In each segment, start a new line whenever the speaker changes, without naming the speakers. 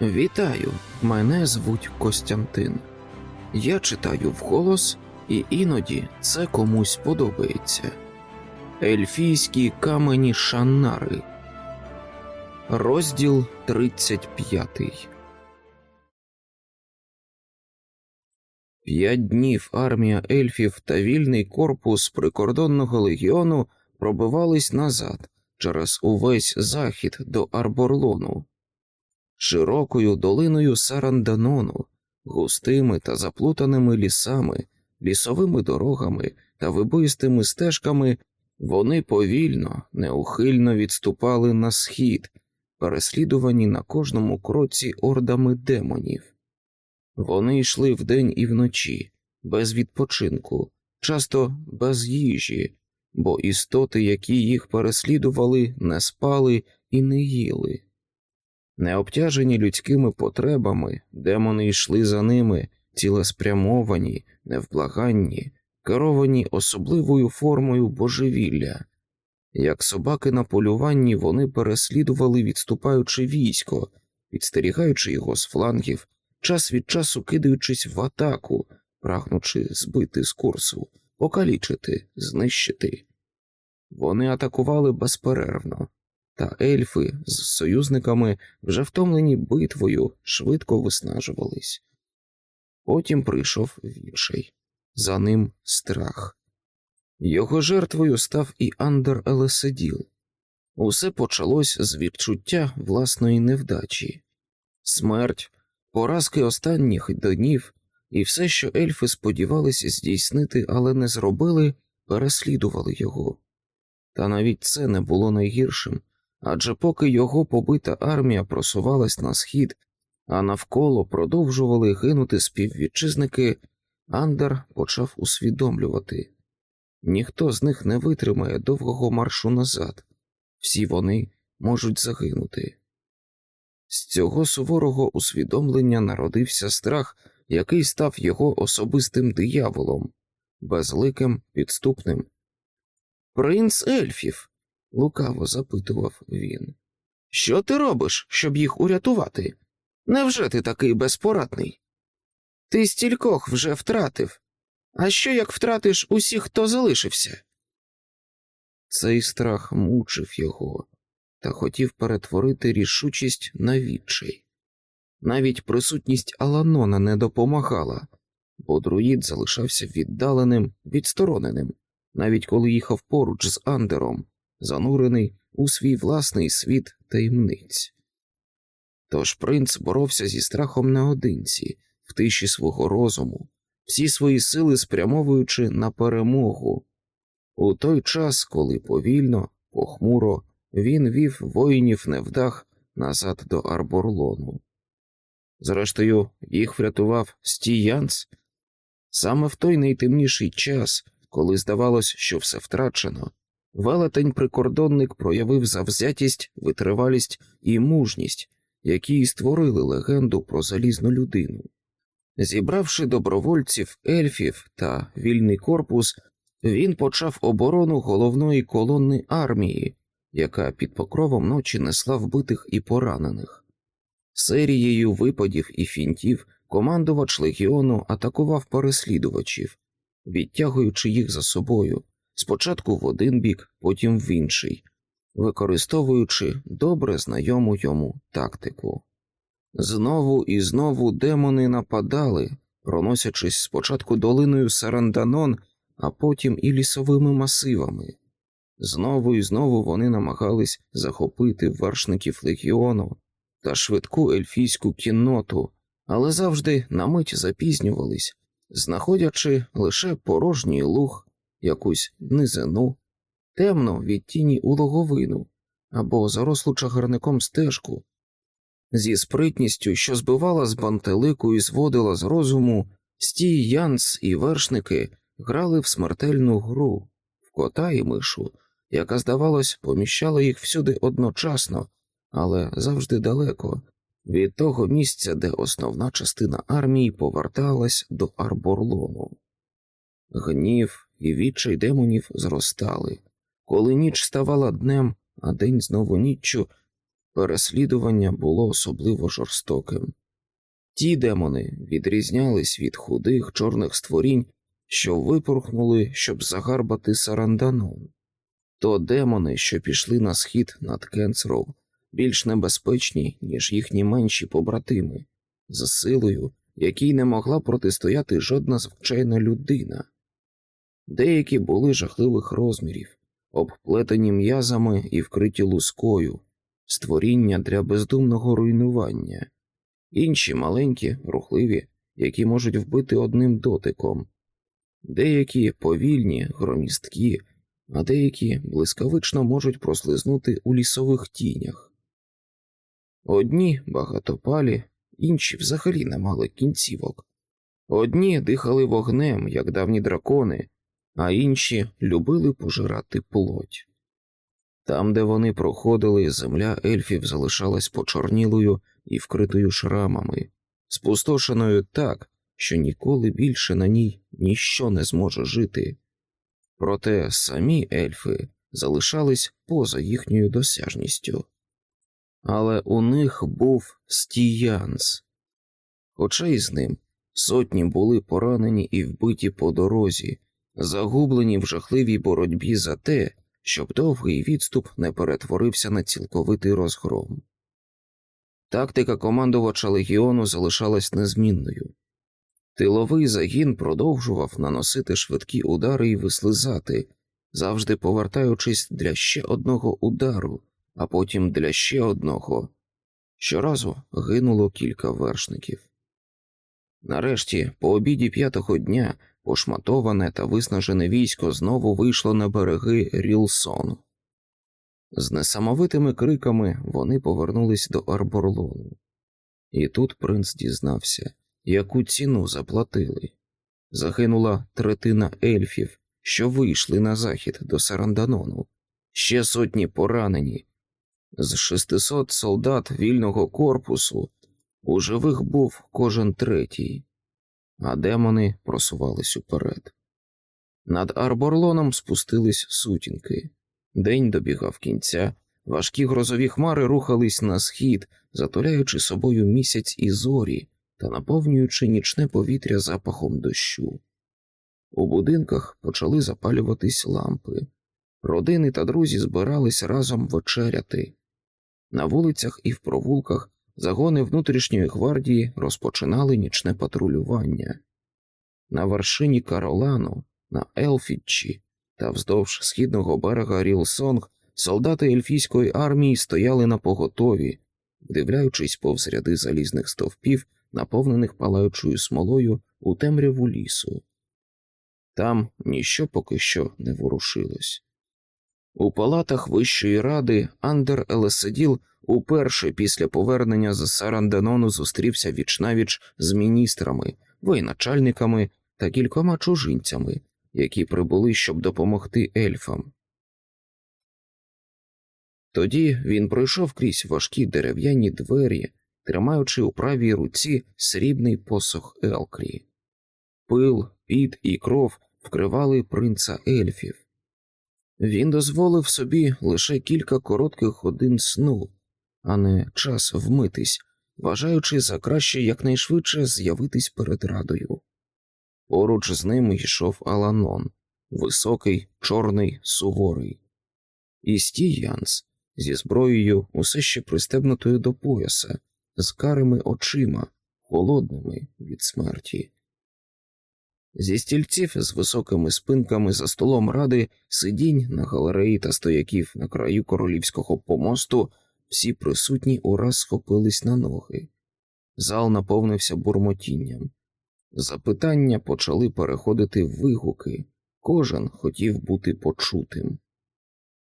Вітаю, мене звуть Костянтин. Я читаю вголос, і іноді це комусь подобається. Ельфійські камені Шаннари. Розділ 35 П'ять днів армія ельфів та вільний корпус прикордонного легіону пробивались назад через увесь захід до Арборлону, широкою долиною Саранданону, густими та заплутаними лісами, лісовими дорогами та вибоїстими стежками вони повільно, неухильно відступали на схід, переслідувані на кожному кроці ордами демонів. Вони йшли вдень і вночі, без відпочинку, часто без їжі, бо істоти, які їх переслідували, не спали і не їли. Необтяжені людськими потребами, демони йшли за ними, цілеспрямовані, невблаганні, керовані особливою формою божевілля. Як собаки на полюванні вони переслідували відступаючи військо, підстерігаючи його з флангів, час від часу кидаючись в атаку, прагнучи збити з курсу, покалічити, знищити. Вони атакували безперервно, та ельфи з союзниками, вже втомлені битвою, швидко виснажувались. Потім прийшов відчай, за ним страх. Його жертвою став і Андер Елеседіл. Усе почалось з відчуття власної невдачі, смерть, поразки останніх днів і все, що ельфи сподівалися здійснити, але не зробили, переслідували його. Та навіть це не було найгіршим адже поки його побита армія просувалась на схід, а навколо продовжували гинути співвітчизники, Андер почав усвідомлювати ніхто з них не витримає довгого маршу назад, всі вони можуть загинути. З цього суворого усвідомлення народився страх, який став його особистим дияволом, безликим, підступним. Принц ельфів, лукаво запитував він. Що ти робиш, щоб їх урятувати? Невже ти такий безпорадний? Ти стількох вже втратив. А що як втратиш усіх, хто залишився? Цей страх мучив його та хотів перетворити рішучість на відчай. Навіть присутність Аланона не допомагала, бо друїд залишався віддаленим, відстороненим, навіть коли їхав поруч з Андером, занурений у свій власний світ таємниць. Тож принц боровся зі страхом наодинці, в тиші свого розуму, всі свої сили спрямовуючи на перемогу. У той час, коли повільно, похмуро він вів воїнів невдах назад до Арборлону. Зрештою, їх врятував Стіянс саме в той найтемніший час, коли здавалось, що все втрачено, велетень прикордонник проявив завзятість, витривалість і мужність, які й створили легенду про залізну людину. Зібравши добровольців, ельфів та вільний корпус, він почав оборону головної колони армії, яка під покровом ночі несла вбитих і поранених. Серією випадів і фінтів командувач легіону атакував переслідувачів, відтягуючи їх за собою спочатку в один бік, потім в інший, використовуючи добре знайому йому тактику. Знову і знову демони нападали, проносячись спочатку долиною Саранданон, а потім і лісовими масивами. Знову і знову вони намагались захопити вершників легіону та швидку ельфійську кінноту, але завжди на мить запізнювались, знаходячи лише порожній луг, якусь низину, темну від тіні у логовину або зарослу чагарником стежку. Зі спритністю, що збивала з бантелику і зводила з розуму, стій Янс і вершники грали в смертельну гру в кота і мишу яка, здавалось, поміщала їх всюди одночасно, але завжди далеко, від того місця, де основна частина армії поверталась до Арборлону. Гнів і відчай демонів зростали. Коли ніч ставала днем, а день знову ніччю, переслідування було особливо жорстоким. Ті демони відрізнялись від худих чорних створінь, що випорхнули, щоб загарбати Саранданон. То демони, що пішли на схід над Кенцров, більш небезпечні, ніж їхні менші побратими, за силою, якій не могла протистояти жодна звичайна людина. Деякі були жахливих розмірів, обплетені м'язами і вкриті лускою, створіння для бездумного руйнування, інші маленькі, рухливі, які можуть вбити одним дотиком, деякі повільні, громісткі, а деякі блискавично можуть прослизнути у лісових тінях. Одні багатопалі, інші взагалі не мали кінцівок. Одні дихали вогнем, як давні дракони, а інші любили пожирати плоть. Там, де вони проходили, земля ельфів залишалась почорнілою і вкритою шрамами, спустошеною так, що ніколи більше на ній ніщо не зможе жити. Проте самі ельфи залишались поза їхньою досяжністю. Але у них був стіянс, хоча й з ним сотні були поранені і вбиті по дорозі, загублені в жахливій боротьбі за те, щоб довгий відступ не перетворився на цілковитий розгром. Тактика командувача легіону залишалась незмінною. Тиловий загін продовжував наносити швидкі удари і вислизати, завжди повертаючись для ще одного удару, а потім для ще одного. Щоразу гинуло кілька вершників. Нарешті, по обіді п'ятого дня, пошматоване та виснажене військо знову вийшло на береги Рілсон. З несамовитими криками вони повернулись до Арборлону, і тут принц дізнався, яку ціну заплатили. Загинула третина ельфів, що вийшли на захід до Саранданону, ще сотні поранені. З 600 солдат вільного корпусу у живих був кожен третій, а демони просувались уперед. Над Арборлоном спустились сутінки. День добігав кінця, важкі грозові хмари рухались на схід, затуляючи собою місяць і зорі та наповнюючи нічне повітря запахом дощу. У будинках почали запалюватись лампи. Родини та друзі збирались разом вечеряти. На вулицях і в провулках загони внутрішньої гвардії розпочинали нічне патрулювання. На вершині Каролану, на Елфітчі та вздовж східного берега Рілсонг солдати ельфійської армії стояли на поготові, вдивляючись повз ряди залізних стовпів, наповнених палаючою смолою у темряву лісу. Там ніщо поки що не ворушилось. У палатах Вищої ради Андер Елеседіл уперше після повернення з Саранданону зустрівся вічнавіч з міністрами, воєначальниками та кількома чужинцями, які прибули, щоб допомогти ельфам. Тоді він пройшов крізь важкі дерев'яні двері, тримаючи у правій руці срібний посох Елкрі. Пил, піт і кров вкривали принца ельфів. Він дозволив собі лише кілька коротких годин сну, а не час вмитись, вважаючи за краще якнайшвидше з'явитись перед радою. Поруч з ним йшов Аланон, високий, чорний, суворий, і Стій Янс зі зброєю усе ще пристебнутою до пояса, з карими очима, холодними від смерті. Зі стільців з високими спинками за столом ради сидінь на галереї та стояків на краю королівського помосту, всі присутні ураз схопились на ноги. Зал наповнився бурмотінням. Запитання почали переходити в вигуки, кожен хотів бути почутим.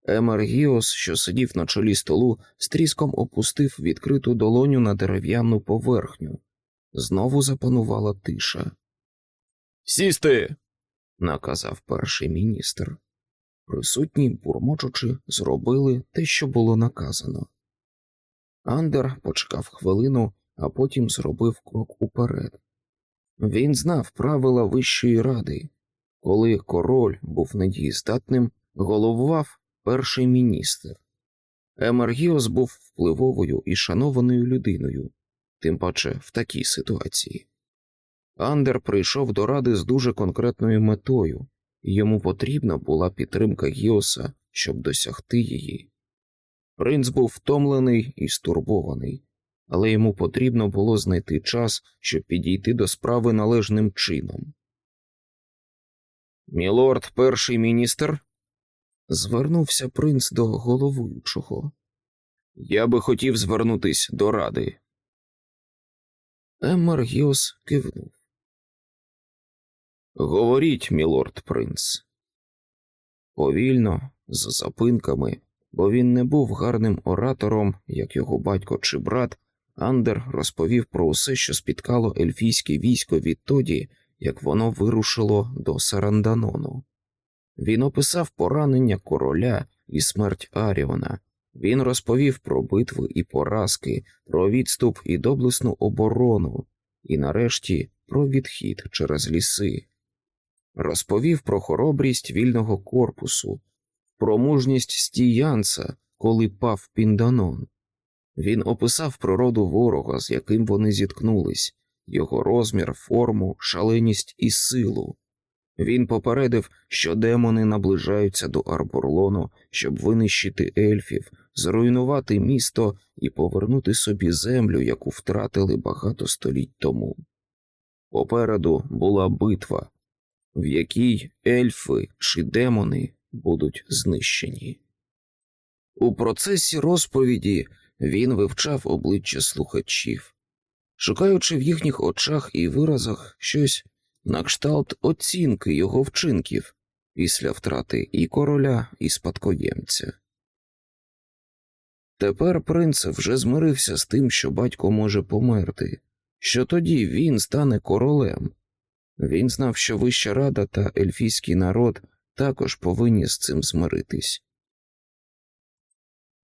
Емер Гіос, що сидів на чолі столу, з тріском опустив відкриту долоню на дерев'яну поверхню. Знову запанувала тиша. Сісти, наказав перший міністр. Присутні, бурмочучи, зробили те, що було наказано. Андер почекав хвилину, а потім зробив крок уперед. Він знав правила Вищої ради. Коли король був недієздатним, головував перший міністр. Емергіос був впливовою і шанованою людиною, тим паче в такій ситуації. Андер прийшов до ради з дуже конкретною метою, йому потрібна була підтримка Гіоса, щоб досягти її. Принц був втомлений і стурбований, але йому потрібно було знайти час, щоб підійти до справи належним чином. Мілорд, перший міністр, звернувся принц до головуючого. Я би хотів звернутись до ради. Еммер Гіос кивнув. Говоріть, мілорд принц. Повільно, з запинками, бо він не був гарним оратором, як його батько чи брат, Андер розповів про усе, що спіткало ельфійське військо відтоді, як воно вирушило до Саранданону. Він описав поранення короля і смерть Аріона. Він розповів про битви і поразки, про відступ і доблесну оборону, і нарешті про відхід через ліси. Розповів про хоробрість вільного корпусу, про мужність стіянца, коли пав Пінданон. Він описав природу ворога, з яким вони зіткнулись, його розмір, форму, шаленість і силу. Він попередив, що демони наближаються до Арборлону, щоб винищити ельфів, зруйнувати місто і повернути собі землю, яку втратили багато століть тому. Попереду була битва, в якій ельфи чи демони будуть знищені. У процесі розповіді він вивчав обличчя слухачів, шукаючи в їхніх очах і виразах щось на кшталт оцінки його вчинків після втрати і короля, і спадкоємця. Тепер принц вже змирився з тим, що батько може померти, що тоді він стане королем. Він знав, що Вища рада та ельфійський народ також повинні з цим змиритись.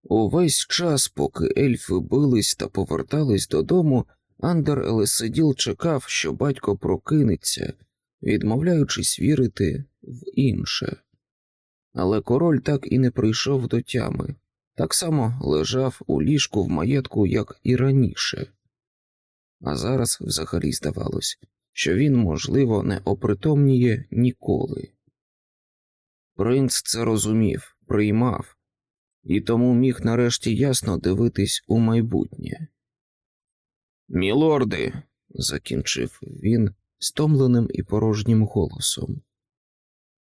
Увесь час, поки ельфи бились та повертались додому, Андер Елесиділ чекав, що батько прокинеться, відмовляючись вірити в інше. Але король так і не прийшов до тями, так само лежав у ліжку в маєтку, як і раніше. А зараз взагалі здавалось, що він, можливо, не опритомніє ніколи. Принц це розумів, приймав і тому міг нарешті ясно дивитись у майбутнє. Мілорди, закінчив він стомленим і порожнім голосом.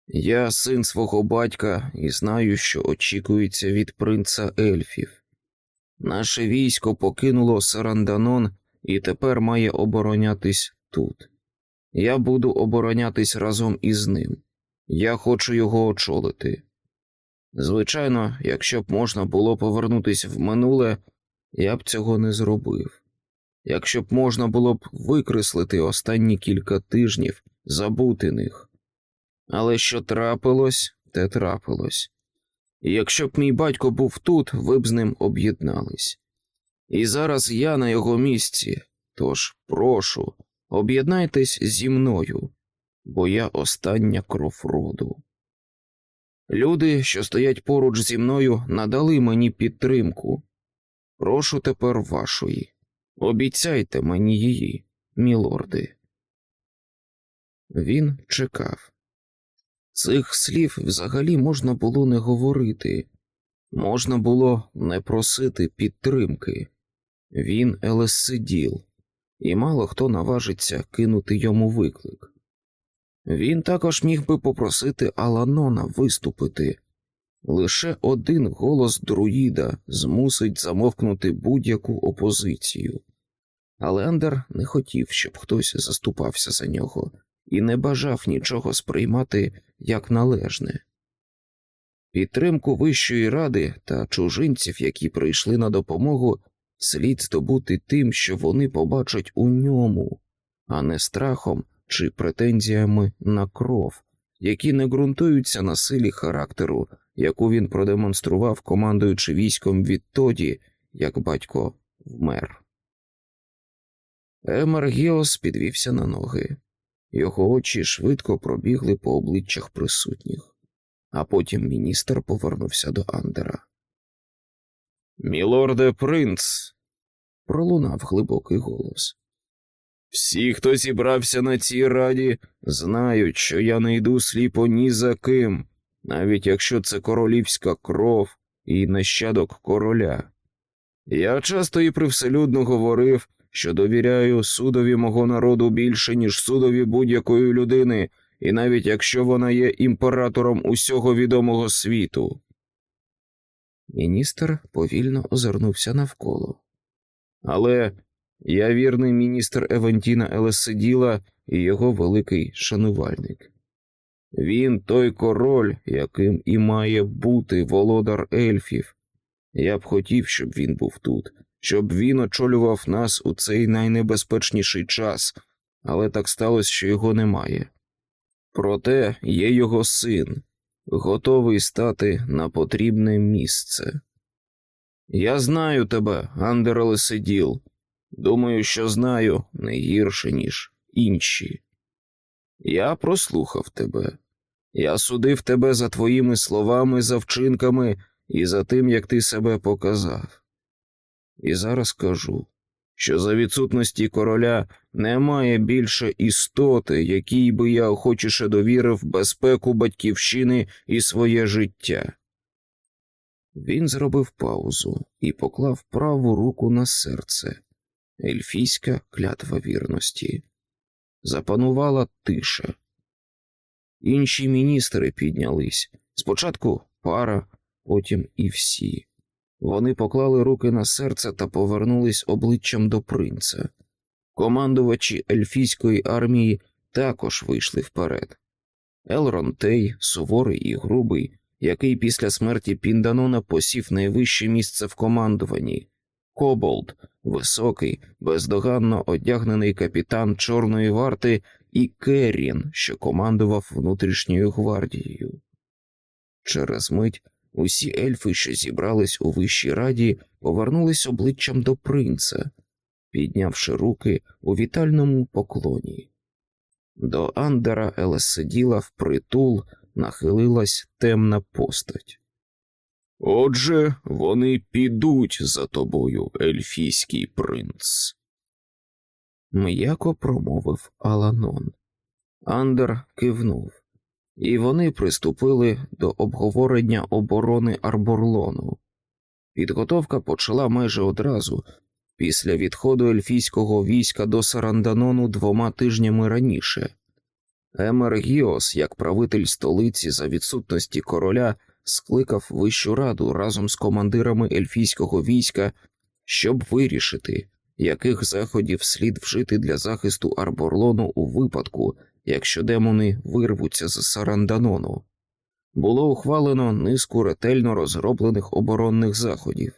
Я син свого батька і знаю, що очікується від принца ельфів. Наше військо покинуло Саранданон і тепер має оборонятись тут. Я буду оборонятись разом із ним. Я хочу його очолити. Звичайно, якщо б можна було повернутися в минуле, я б цього не зробив. Якщо б можна було б викреслити останні кілька тижнів, забути них. Але що трапилось, те трапилось. І якщо б мій батько був тут, ви б з ним об'єднались. І зараз я на його місці, тож прошу, об'єднайтесь зі мною, бо я остання кров роду. Люди, що стоять поруч зі мною, надали мені підтримку. Прошу тепер вашої. Обіцяйте мені її, мілорди. Він чекав. Цих слів взагалі можна було не говорити, можна було не просити підтримки. Він елесиділ, і мало хто наважиться кинути йому виклик. Він також міг би попросити Аланона виступити. Лише один голос друїда змусить замовкнути будь-яку опозицію. Але Андер не хотів, щоб хтось заступався за нього, і не бажав нічого сприймати як належне. Підтримку Вищої ради та чужинців, які прийшли на допомогу, слід здобути тим, що вони побачать у ньому, а не страхом чи претензіями на кров, які не ґрунтуються на силі характеру, яку він продемонстрував, командуючи військом відтоді, як батько вмер. Емер Гіос підвівся на ноги, його очі швидко пробігли по обличчях присутніх, а потім міністр повернувся до Андера. Мілорде принц, пролунав глибокий голос. Всі, хто зібрався на цій раді, знають, що я не йду сліпо ні за ким, навіть якщо це королівська кров і нащадок короля. Я часто і привселюдно говорив, що довіряю судові мого народу більше, ніж судові будь-якої людини, і навіть якщо вона є імператором усього відомого світу. Міністр повільно озирнувся навколо. Але я вірний міністр Евантіна Елеседіла і його великий шанувальник. Він той король, яким і має бути володар ельфів. Я б хотів, щоб він був тут, щоб він очолював нас у цей найнебезпечніший час, але так сталося, що його немає. Проте є його син, готовий стати на потрібне місце. Я знаю тебе, Андер Лесиділ. Думаю, що знаю не гірше, ніж інші. Я прослухав тебе. Я судив тебе за твоїми словами, за вчинками і за тим, як ти себе показав. І зараз кажу, що за відсутності короля немає більше істоти, якій би я охочіше довірив безпеку батьківщини і своє життя. Він зробив паузу і поклав праву руку на серце. Ельфійська клятва вірності. Запанувала тиша. Інші міністри піднялись спочатку пара, потім і всі. Вони поклали руки на серце та повернулись обличчям до принца. Командувачі ельфійської армії також вийшли вперед. Елрон Тей, суворий і грубий, який після смерті Пінданона посів найвище місце в командуванні, Коболд, високий, бездоганно одягнений капітан Чорної варти, і Керрін, що командував внутрішньою гвардією. Через мить усі ельфи, що зібрались у вищій раді, повернулись обличчям до принца, піднявши руки у вітальному поклоні. До Андера Елесиділа впритул нахилилась темна постать. Отже, вони підуть за тобою, ельфійський принц. М'яко промовив Аланон. Андер кивнув, і вони приступили до обговорення оборони Арборлону. Підготовка почала майже одразу, після відходу ельфійського війська до Саранданону двома тижнями раніше. Емер Гіос, як правитель столиці за відсутності короля, скликав Вищу раду разом з командирами ельфійського війська, щоб вирішити, яких заходів слід вжити для захисту Арборлону у випадку, якщо демони вирвуться з Саранданону. Було ухвалено низку ретельно розроблених оборонних заходів.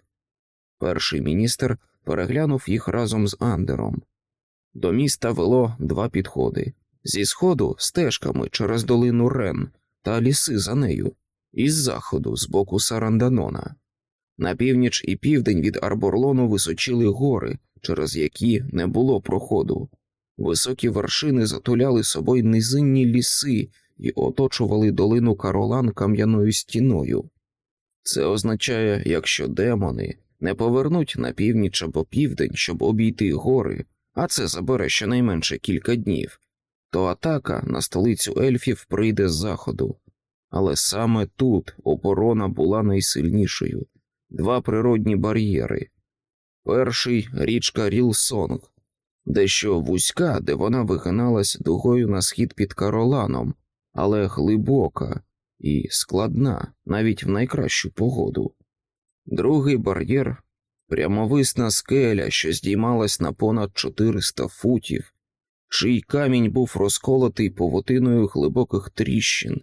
Перший міністр переглянув їх разом з Андером. До міста вело два підходи зі сходу стежками через долину Рен та ліси за нею, із заходу з боку Саранданона. На північ і південь від Арборлону височили гори, через які не було проходу. Високі вершини затуляли собою низинні ліси і оточували долину Каролан кам'яною стіною. Це означає, якщо демони не повернуть на північ або південь, щоб обійти гори, а це забере щонайменше кілька днів, то атака на столицю ельфів прийде з заходу. Але саме тут оборона була найсильнішою два природні бар'єри. Перший річка Рілсонг, дещо вузька, де вона вигиналась дугою на схід під Кароланом, але глибока і складна навіть в найкращу погоду. Другий бар'єр прямовисна скеля, що здіймалась на понад 400 футів, чий камінь був розколотий повотиною глибоких тріщин.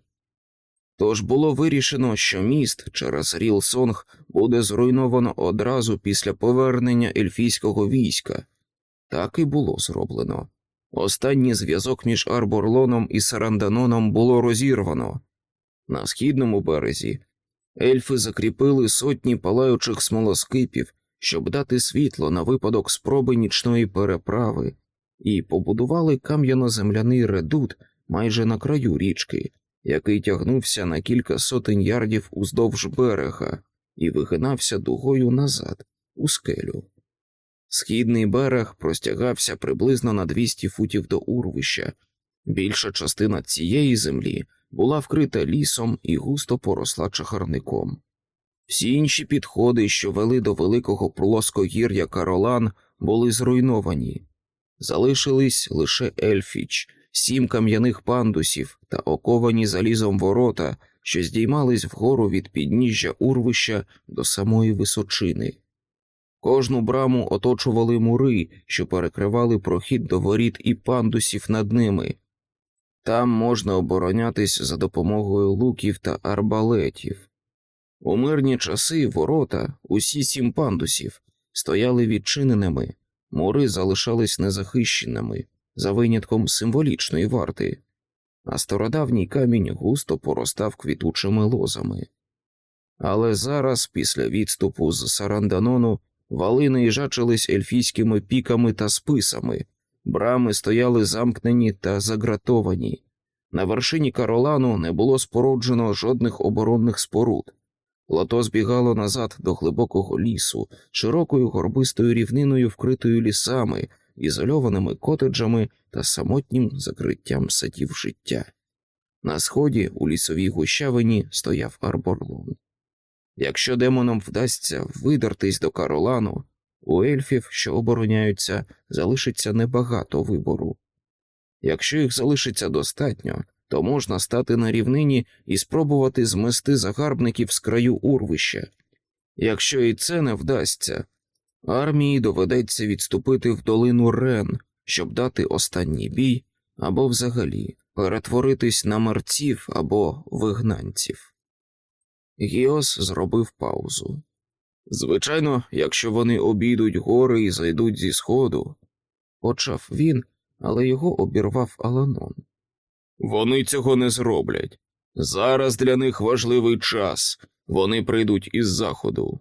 Тож було вирішено, що міст через Рілсонг буде зруйновано одразу після повернення ельфійського війська. Так і було зроблено. Останній зв'язок між Арборлоном і Саранданоном було розірвано. На східному березі ельфи закріпили сотні палаючих смолоскипів, щоб дати світло на випадок спроби нічної переправи, і побудували кам'яно-земляний редут майже на краю річки який тягнувся на кілька сотень ярдів уздовж берега, і вигинався дугою назад, у скелю. Східний берег простягався приблизно на 200 футів до урвища. Більша частина цієї землі була вкрита лісом і густо поросла чагарником. Всі інші підходи, що вели до великого плоскогір'я Каролан, були зруйновані. Залишились лише Ельфіч, сім кам'яних пандусів та оковані залізом ворота, що здіймались вгору від підніжжя урвища до самої височини. Кожну браму оточували мури, що перекривали прохід до воріт і пандусів над ними. Там можна оборонятись за допомогою луків та арбалетів. У мирні часи ворота, усі сім пандусів, стояли відчиненими, мури залишались незахищеними, за винятком символічної варти, а стародавній камінь густо поростав квітучими лозами. Але зараз, після відступу з Саранданону, вали наїжачились ельфійськими піками та списами, брами стояли замкнені та загратовані. На вершині Каролану не було споруджено жодних оборонних споруд. Лото збігало назад до глибокого лісу, широкою горбистою рівниною, вкритою лісами, ізольованими котеджами та самотнім закриттям садів життя. На сході у лісовій гущавині стояв арборлон. Якщо демонам вдасться видертись до Каролану, у ельфів, що обороняються, залишиться небагато вибору. Якщо їх залишиться достатньо, то можна стати на рівнині і спробувати змести загарбників з краю урвища. Якщо і це не вдасться, армії доведеться відступити в долину Рен, щоб дати останній бій або взагалі перетворитись на мерців або вигнанців. Гіос зробив паузу. Звичайно, якщо вони обійдуть гори і зайдуть зі сходу, почав він, але його обірвав Аланон. Вони цього не зроблять. Зараз для них важливий час, вони прийдуть із заходу.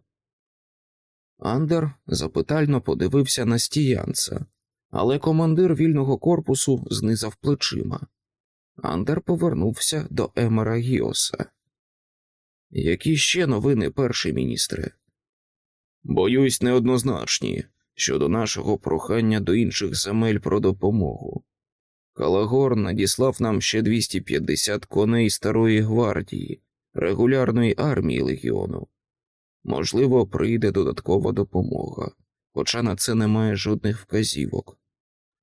Андер запитально подивився на стіянца, але командир вільного корпусу знизав плечима. Андер повернувся до Емера Гіоса. Які ще новини, перший міністре? Боюсь, неоднозначні щодо нашого прохання до інших земель про допомогу. Калагор надіслав нам ще 250 коней старої гвардії, регулярної армії легіону. Можливо, прийде додаткова допомога, хоча на це немає жодних вказівок.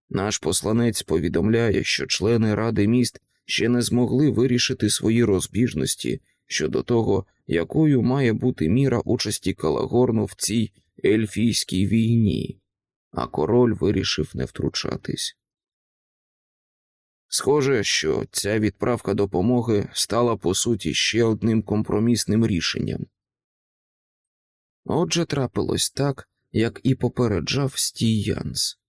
Наш посланець повідомляє, що члени Ради міст ще не змогли вирішити свої розбіжності щодо того, якою має бути міра участі Калагорну в цій ельфійській війні, а король вирішив не втручатись. Схоже, що ця відправка допомоги стала по суті ще одним компромісним рішенням. Отже, трапилось так, як і попереджав Стій Янс.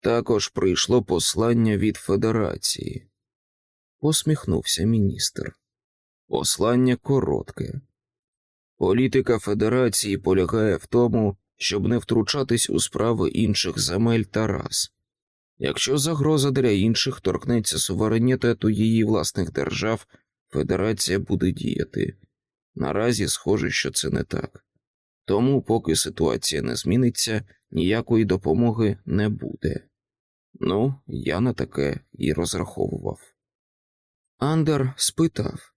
Також прийшло послання від Федерації, посміхнувся міністр. Послання коротке. Політика Федерації полягає в тому, щоб не втручатись у справи інших земель та рас. Якщо загроза для інших торкнеться суверенітету її власних держав, Федерація буде діяти. Наразі схоже, що це не так. Тому, поки ситуація не зміниться, ніякої допомоги не буде. Ну, я на таке і розраховував. Андер спитав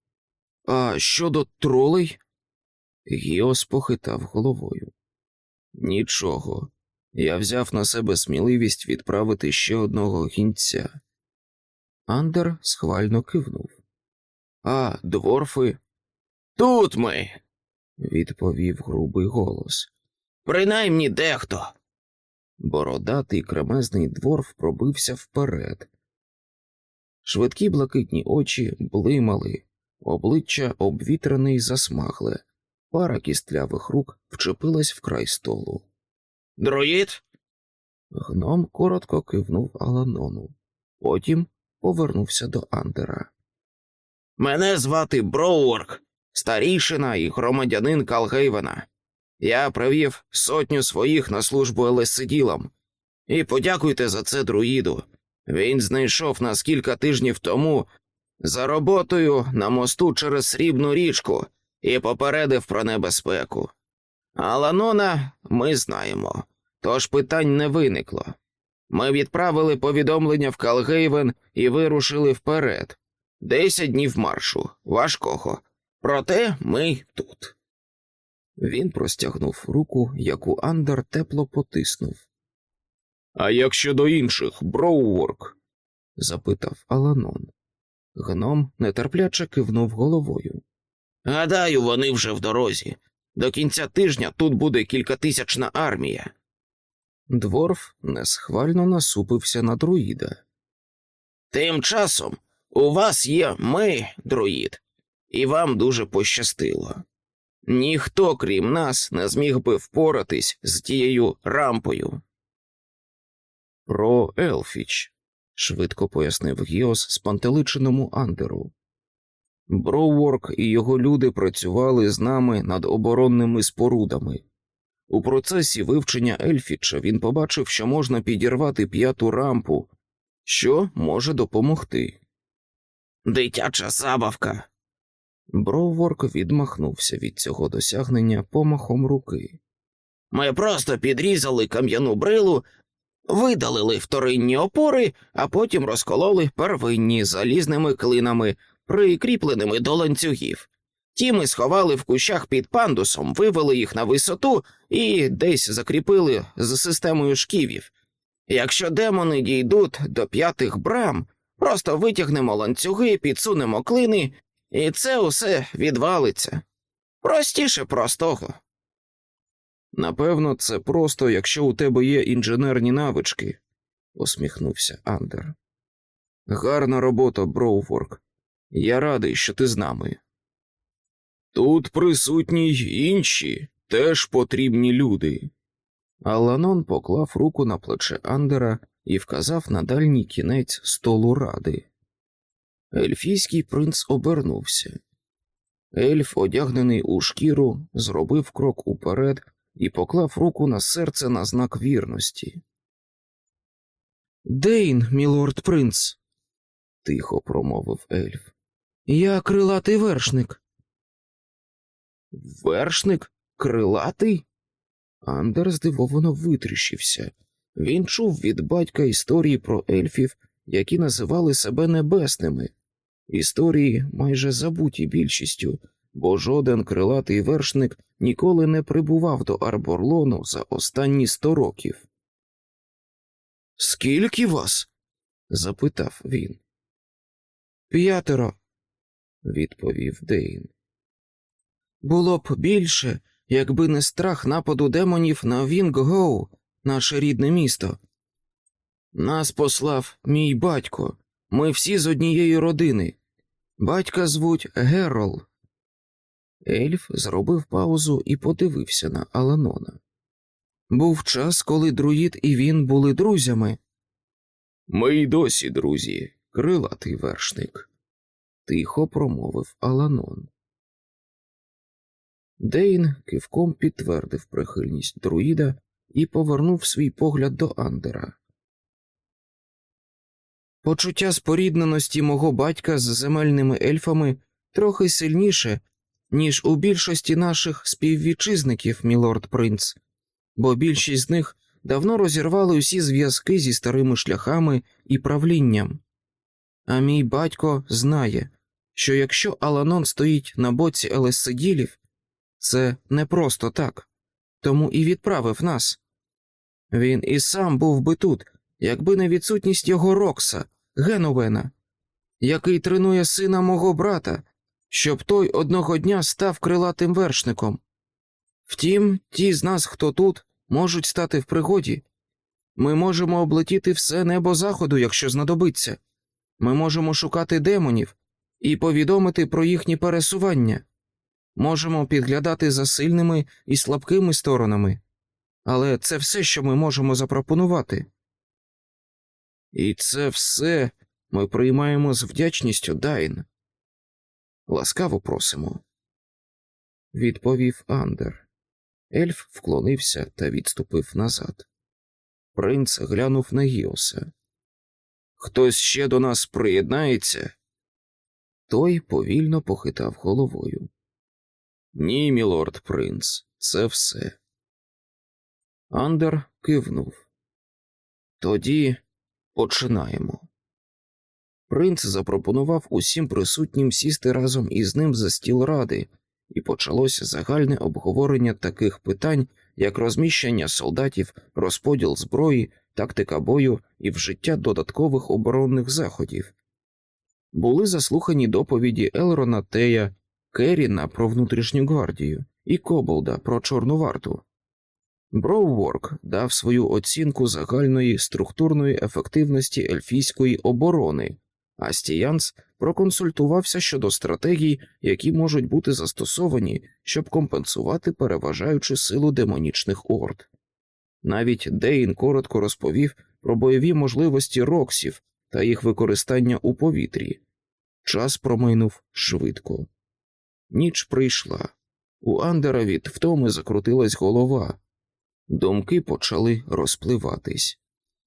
А щодо тролей? Гіос похитав головою. Нічого. Я взяв на себе сміливість відправити ще одного гінця. Андер схвально кивнув. А дворфи? Тут ми, відповів грубий голос. Принаймні дехто. Бородатий кремезний дворф пробився вперед. Швидкі блакитні очі блимали, обличчя обвітрене й засмагле, пара кістлявих рук вчепилась в край столу. Друїд? Гном коротко кивнув Аланону, потім повернувся до Андера. Мене звати Броуорк, старішина і громадянин Калгейвена. Я привів сотню своїх на службу Елесиділам. І подякуйте за це друїду. Він знайшов нас кілька тижнів тому за роботою на мосту через срібну річку і попередив про небезпеку. А Ланона ми знаємо, тож питань не виникло. Ми відправили повідомлення в Калгейвен і вирушили вперед. Десять днів маршу, важкого. Проте ми тут. Він простягнув руку, яку Андер тепло потиснув. А як щодо інших, Броуворк? запитав Аланон. Гном нетерпляче кивнув головою. Гадаю, вони вже в дорозі. До кінця тижня тут буде кількатисячна армія. Дворф несхвально насупився на друїда. Тим часом у вас є ми, друїд, і вам дуже пощастило. Ніхто, крім нас, не зміг би впоратись з тією рампою. Про Елфіч, швидко пояснив Гіос спантеличеному Андеру. Броуворк і його люди працювали з нами над оборонними спорудами. У процесі вивчення Ельфіча він побачив, що можна підірвати п'яту рампу, що може допомогти. Дитяча забавка. Броуворк відмахнувся від цього досягнення помахом руки. Ми просто підрізали кам'яну брилу, видалили вторинні опори, а потім розкололи первинні залізними клинами, прикріпленими до ланцюгів. Ті ми сховали в кущах під пандусом, вивели їх на висоту і десь закріпили з системою шківів. Якщо демони дійдуть до п'ятих брам, просто витягнемо ланцюги, підсунемо клини, і це усе відвалиться. Простіше простого. Напевно, це просто, якщо у тебе є інженерні навички, усміхнувся Андер. Гарна робота, Броуворк. Я радий, що ти з нами. Тут присутні й інші теж потрібні люди. Аланон поклав руку на плече Андера і вказав на дальній кінець столу ради. Ельфійський принц обернувся. Ельф, одягнений у шкіру, зробив крок уперед і поклав руку на серце на знак вірності. Дейн, мілорд принц, тихо промовив ельф. Я крилатий вершник. Вершник? Крилатий? Андер здивовано витріщився. Він чув від батька історії про ельфів, які називали себе небесними, історії майже забуті більшістю, бо жоден крилатий вершник ніколи не прибував до Арборлону за останні сто років. Скільки вас? запитав він. П'ятеро, відповів Дейн. Було б більше, якби не страх нападу демонів на Вінгоу, наше рідне місто. Нас послав мій батько. Ми всі з однієї родини. Батька звуть Герол. Ельф зробив паузу і подивився на Аланона. Був час, коли друїд і він були друзями. Ми й досі, друзі, крилатий вершник, тихо промовив Аланон. Дейн кивком підтвердив прихильність друїда і повернув свій погляд до Андера. Почуття спорідненості мого батька з земельними ельфами трохи сильніше, ніж у більшості наших співвітчизників, мілорд принц, бо більшість з них давно розірвали усі зв'язки зі старими шляхами і правлінням. А мій батько знає, що якщо Аланон стоїть на боці Елессиділів, це не просто так, тому і відправив нас. Він і сам був би тут, якби не відсутність його Рокса, Геновена, який тренує сина мого брата, щоб той одного дня став крилатим вершником. Втім, ті з нас, хто тут, можуть стати в пригоді. Ми можемо облетіти все небо заходу, якщо знадобиться. Ми можемо шукати демонів і повідомити про їхні пересування. Можемо підглядати за сильними і слабкими сторонами, але це все, що ми можемо запропонувати. І це все ми приймаємо з вдячністю Дайн. Ласкаво просимо, відповів Андер. Ельф вклонився та відступив назад. Принц глянув на Гіоса. Хтось ще до нас приєднається? Той повільно похитав головою. Ні, мілорд принц, це все. Андер кивнув. Тоді починаємо. Принц запропонував усім присутнім сісти разом із ним за стіл ради, і почалося загальне обговорення таких питань, як розміщення солдатів, розподіл зброї, тактика бою і вжиття додаткових оборонних заходів. Були заслухані доповіді Елрона Тея, Керіна про внутрішню гвардію і Коболда про Чорну варту. Броуворк дав свою оцінку загальної структурної ефективності ельфійської оборони, а Стіянс проконсультувався щодо стратегій, які можуть бути застосовані, щоб компенсувати переважаючу силу демонічних орд. Навіть Дейн коротко розповів про бойові можливості роксів та їх використання у повітрі. Час промайнув швидко. Ніч прийшла. У Андера від втоми закрутилась голова, думки почали розпливатись,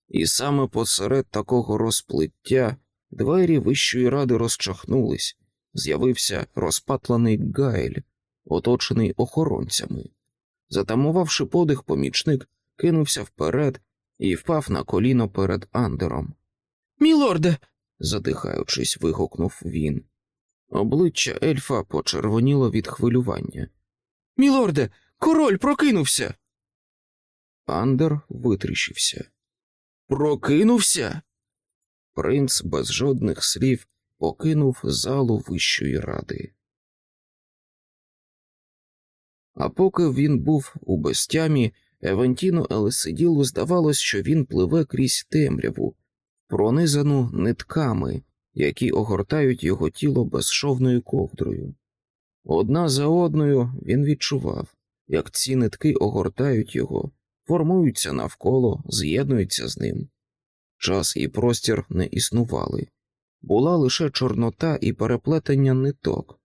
і саме посеред такого розплиття двері Вищої ради розчахнулись, з'явився розпатлений Гайль, оточений охоронцями. Затамувавши подих, помічник кинувся вперед і впав на коліно перед Андером. Мілорде. задихаючись, вигукнув він. Обличчя ельфа почервоніло від хвилювання. Мілорде, король прокинувся. Андер витріщився. Прокинувся. Принц без жодних слів покинув залу Вищої ради. А поки він був у безтямі, Евентіну Елесиділу здавалось, що він пливе крізь темряву, пронизану нитками, які огортають його тіло безшовною ковдрою. Одна за одною він відчував, як ці нитки огортають його, формуються навколо, з'єднуються з ним. Час і простір не існували, була лише чорнота і переплетення ниток.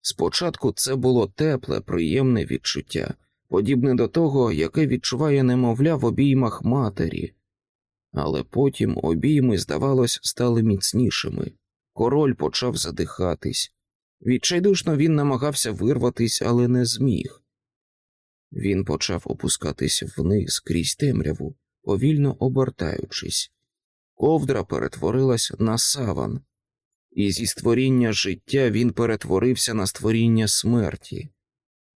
Спочатку це було тепле, приємне відчуття, подібне до того, яке відчуває немовля в обіймах матері, але потім обійми, здавалось, стали міцнішими. Король почав задихатись. Відчайдушно він намагався вирватись, але не зміг. Він почав опускатись вниз крізь темряву, повільно обертаючись. Ковдра перетворилась на саван, і зі створіння життя він перетворився на створіння смерті.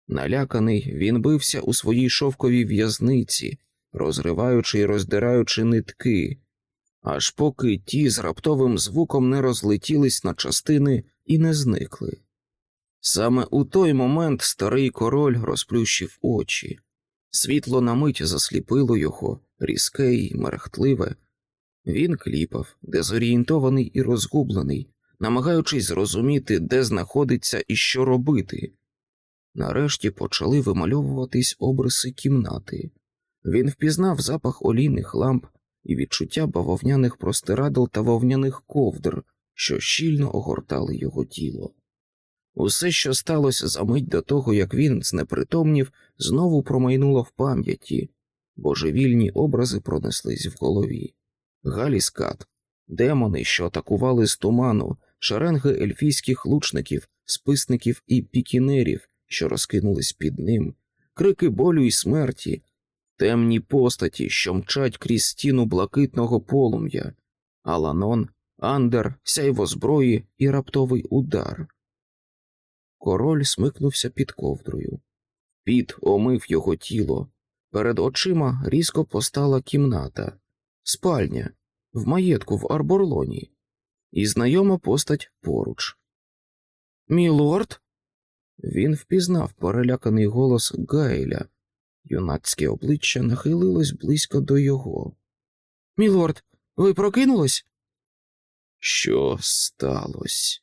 Наляканий, він бився у своїй шовковій в'язниці, розриваючи і роздираючи нитки, аж поки ті з раптовим звуком не розлетілись на частини і не зникли. Саме у той момент старий король розплющив очі, світло на мить засліпило його, різке й мерехтливе. Він кліпав, дезорієнтований і розгублений, намагаючись зрозуміти, де знаходиться і що робити. Нарешті почали вимальовуватись обриси кімнати. Він впізнав запах олійних ламп і відчуття бавовняних простирадл та вовняних ковдр, що щільно огортали його тіло. Усе, що сталося за мить до того, як він знепритомнів, знову промайнуло в пам'яті, божевільні образи пронеслись в голові. Галіскат, демони, що атакували з туману, шеренги ельфійських лучників, списників і пікінерів, що розкинулись під ним, крики болю і смерті, темні постаті, що мчать крізь стіну блакитного полум'я, Аланон, Андер, сяйво зброї і раптовий удар. Король смикнувся під ковдрою. Піт омив його тіло. Перед очима різко постала кімната, спальня, в маєтку в Арборлоні, і знайома постать поруч. Мілорд? Він впізнав переляканий голос Гайля. Юнацьке обличчя нахилилось близько до його. Мілорд, ви прокинулись? Що сталося?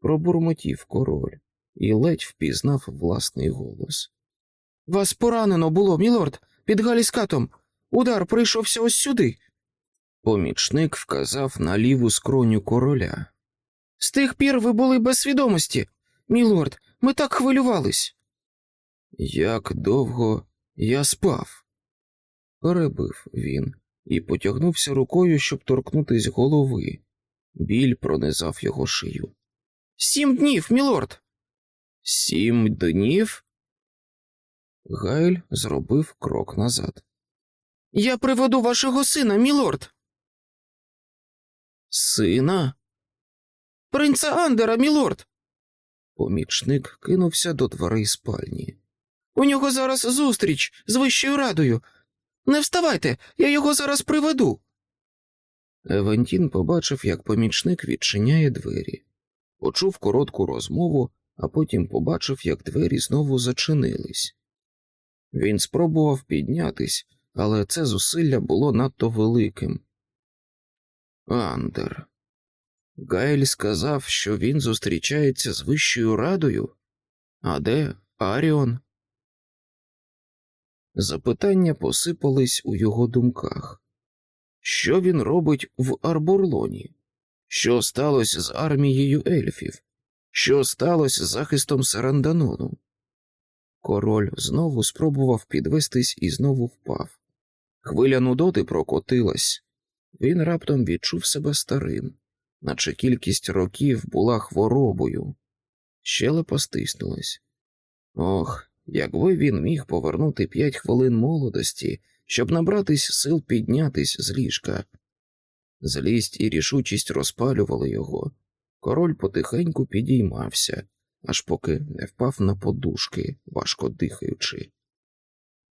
пробурмотів король і ледь впізнав власний голос. Вас поранено було, мілорд, під галіскатом. Удар прийшовся ось сюди. Помічник вказав на ліву скроню короля. З тих пір ви були без свідомості. Мілорд, ми так хвилювались. Як довго я спав? перебив він і потягнувся рукою, щоб торкнутись голови. Біль пронизав його шию. Сім днів, мілорд. Сім днів? Гайль зробив крок назад.
Я приведу вашого сина, мілорд.
Сина?
Принца Андера, мілорд.
Помічник кинувся до дверей спальні.
У нього зараз зустріч з Вищою радою. Не вставайте, я його зараз приведу.
Евентін побачив, як помічник відчиняє двері, почув коротку розмову, а потім побачив, як двері знову зачинились. Він спробував піднятись, але це зусилля було надто великим. Андер. Гайль сказав, що він зустрічається з Вищою радою. А де Аріон? Запитання посипались у його думках. Що він робить в Арборлоні? Що сталося з армією ельфів? Що сталося з захистом Саранданону? Король знову спробував підвестись і знову впав. Хвиля нудоти прокотилась. Він раптом відчув себе старим, наче кількість років була хворобою. Щелепа стиснулась. Ох, якби він міг повернути п'ять хвилин молодості, щоб набратись сил піднятись з ліжка. Злість і рішучість розпалювали його. Король потихеньку підіймався, аж поки не впав на подушки, важко дихаючи.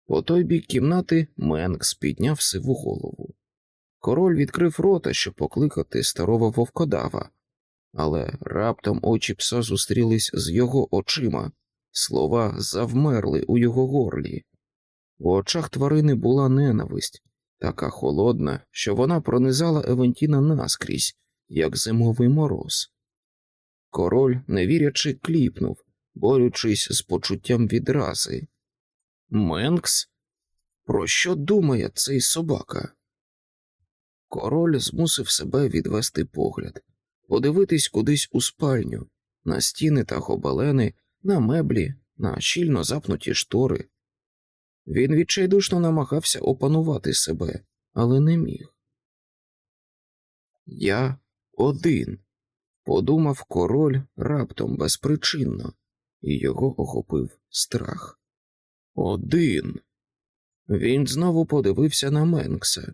По той бік кімнати Менкс підняв сиву голову. Король відкрив рота, щоб покликати старого вовкодава, але раптом очі пса зустрілись з його очима, слова завмерли у його горлі. У очах тварини була ненависть, така холодна, що вона пронизала Евентіна наскрізь, як зимовий мороз. Король, не вірячи, кліпнув, борючись з почуттям відрази. Менкс? Про що думає цей собака? Король змусив себе відвести погляд, подивитись кудись у спальню, на стіни та гобелени, на меблі, на щільно запнуті штори. Він відчайдушно намагався опанувати себе, але не міг. Я один, подумав король раптом безпричинно, і його охопив страх. Один. Він знову подивився на Менкса.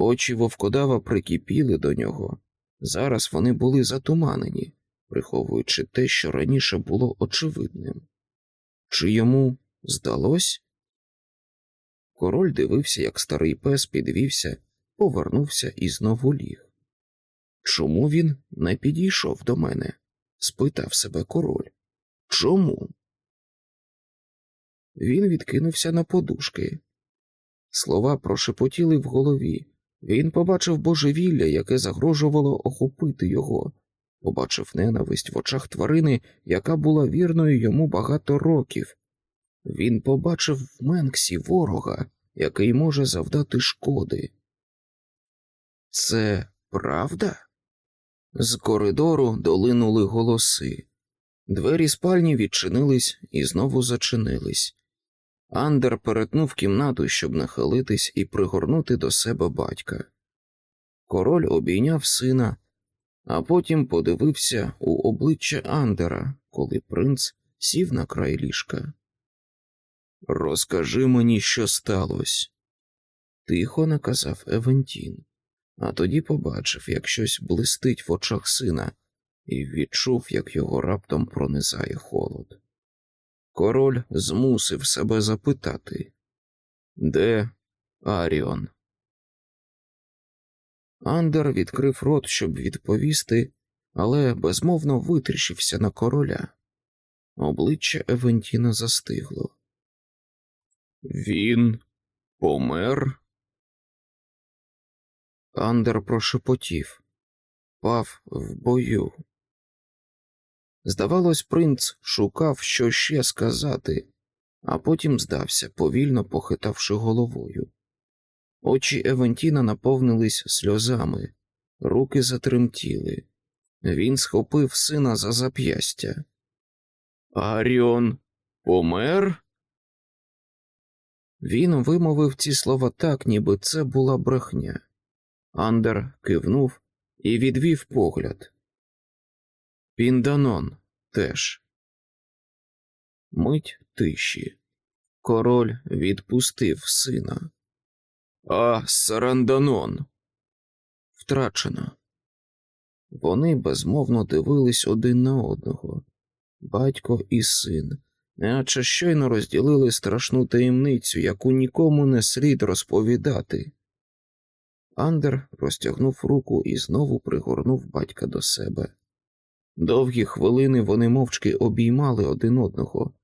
Очі вовкодава прикипіли до нього. Зараз вони були затуманені, приховуючи те, що раніше було очевидним. Чи йому здалось? Король дивився, як старий пес підвівся, повернувся і знову ліг. Чому він не підійшов до мене? спитав себе король. Чому? Він відкинувся на подушки. Слова прошепотіли в голові. Він побачив божевілля, яке загрожувало охопити його, побачив ненависть в очах тварини, яка була вірною йому багато років. Він побачив в Менксі ворога, який може завдати шкоди. Це правда? З коридору долинули голоси. Двері спальні відчинились і знову зачинились. Андер перетнув кімнату, щоб нахилитись і пригорнути до себе батька. Король обійняв сина, а потім подивився у обличчя Андера, коли принц сів на край ліжка. Розкажи мені, що сталося, тихо наказав Евентін, а тоді побачив, як щось блистить в очах сина, і відчув, як його раптом пронизає холод. Король змусив себе запитати, де Аріон? Андер відкрив рот, щоб відповісти, але безмовно витріщився на короля. Обличчя Евентіна застигло. Він помер? Андер прошепотів, пав в бою. Здавалось, принц шукав, що ще сказати, а потім здався, повільно похитавши головою. Очі Евентіна наповнились сльозами, руки затремтіли. Він схопив сина за зап'ястя. Аріон помер? Він вимовив ці слова так, ніби це була брехня. Андер кивнув і відвів погляд. Пінданон теж. Мить тиші. Король відпустив сина. А Саранданон. Втрачено. Вони безмовно дивились один на одного, батько і син, неначе щойно розділили страшну таємницю, яку нікому не слід розповідати. Андер розтягнув руку і знову пригорнув батька до себе. Довгі хвилини вони мовчки обіймали один одного,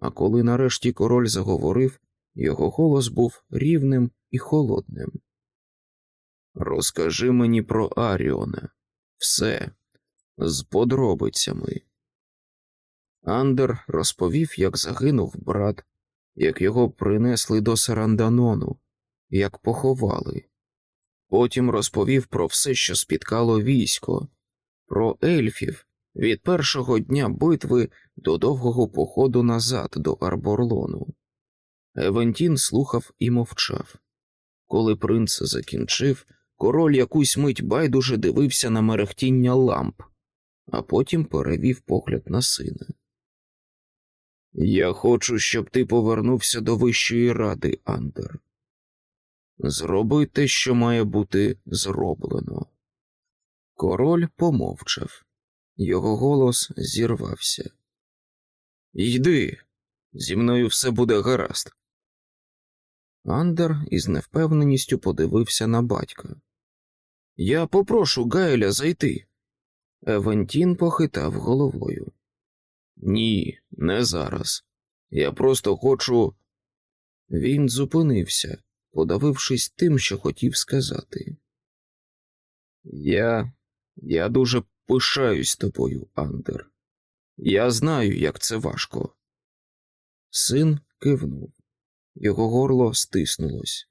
а коли нарешті король заговорив, його голос був рівним і холодним. Розкажи мені про Аріона. Все з подробицями. Андер розповів, як загинув брат, як його принесли до Саранданону, як поховали. Потім розповів про все, що спіткало військо, про ельфів від першого дня битви до довгого походу назад до Арборлону. Евентін слухав і мовчав. Коли принц закінчив, король якусь мить байдуже дивився на мерехтіння ламп, а потім перевів погляд на сина. Я хочу, щоб ти повернувся до Вищої ради, Андер. Зроби те, що має бути зроблено. Король помовчав, його голос зірвався. Йди, зі мною все буде гаразд. Андер із невпевненістю подивився на батька. Я попрошу Гайля зайти. Евентін похитав головою. Ні, не зараз. Я просто хочу. Він зупинився, подавившись тим, що хотів сказати. Я. Я дуже пишаюсь тобою, Андер. Я знаю, як це важко. Син кивнув. Його горло стиснулось.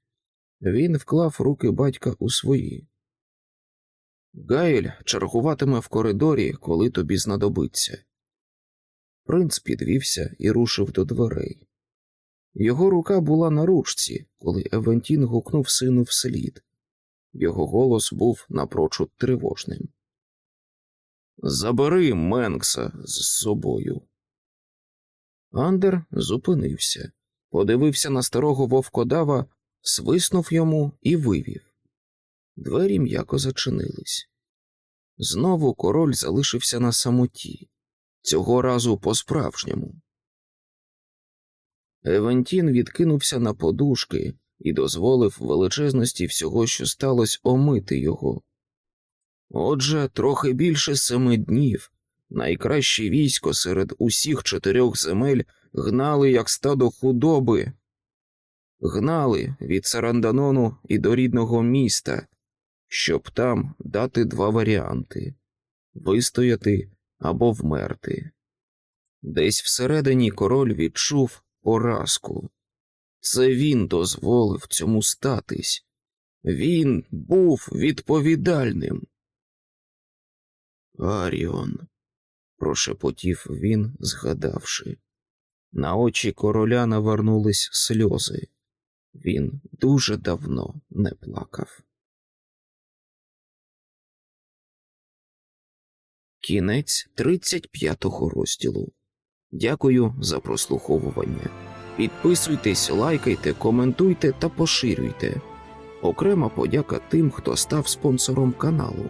Він вклав руки батька у свої. Гайль чергуватиме в коридорі, коли тобі знадобиться. Принц підвівся і рушив до дверей. Його рука була на ручці, коли Евентін гукнув сину вслід. Його голос був напрочуд тривожним. Забери Менкса з собою. Андер зупинився, подивився на старого вовкодава, свиснув йому і вивів. Двері м'яко зачинились. Знову король залишився на самоті, цього разу по-справжньому. Евентін відкинувся на подушки і дозволив величезності всього, що сталося, омити його. Отже, трохи більше семи днів найкраще військо серед усіх чотирьох земель гнали, як стадо худоби, гнали від Саранданону і до рідного міста, щоб там дати два варіанти вистояти або вмерти. Десь всередині король відчув поразку. Це він дозволив цьому статись. Він був відповідальним. Аріон, прошепотів він, згадавши. На очі короля навернулись сльози. Він дуже давно не плакав. Кінець 35-го розділу. Дякую за прослуховування. Підписуйтесь, лайкайте, коментуйте та поширюйте. Окрема подяка тим, хто став спонсором каналу.